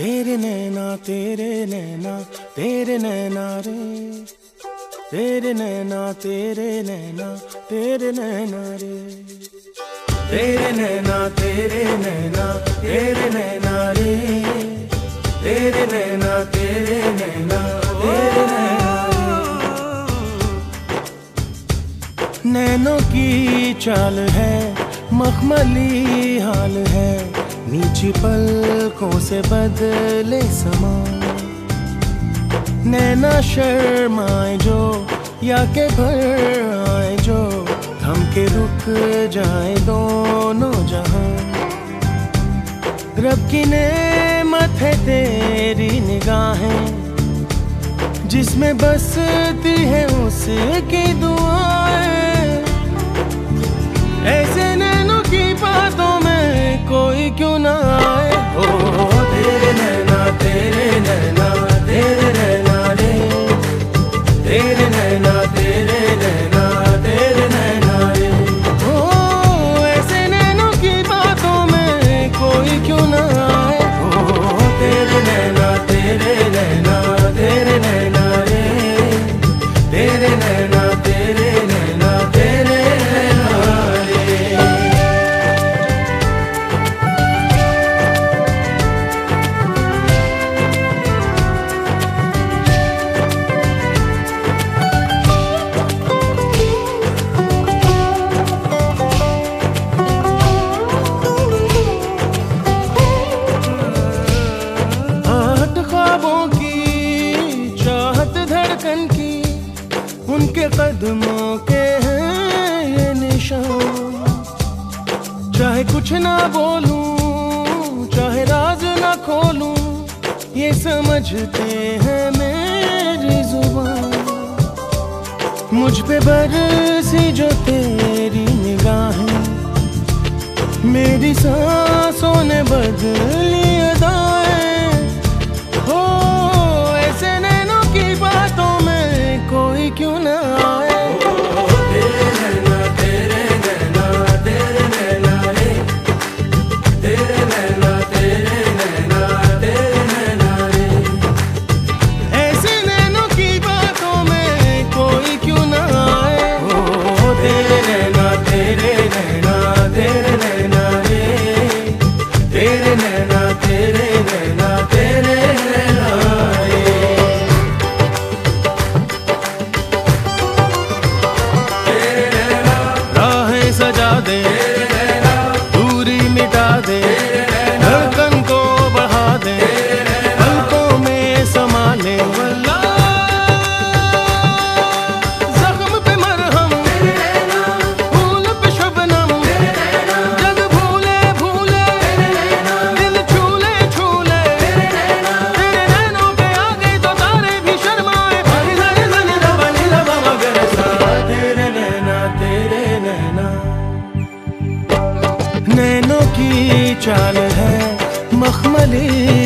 तेरे नैना तेरे नैना तेरे नैना रे। तेरे नैना तेरे नैना तेरे नैना रे। तेरे नैना तेरे नैना तेरे नैना रे। तेरे नैना तेरे नैना तेरे नैना नैनों की चाल है, मखमली हाल है। नीची पलकों से बदले समा। नैना शर्माए जो, या के भर आए जो। थम के रुक जाए दोनों जहाँ। रब की नेमत है तेरी निगाहें, जिसमें बसती है उसकी दुआएँ। कदमों के हैं ये निशान। चाहे कुछ ना बोलूँ, चाहे राज ना खोलूं, ये समझते हैं मेरी ज़ुबान। मुझ पे बरसी जो तेरी निगाहें, मेरी सांसों ने बदली चाल है मखमली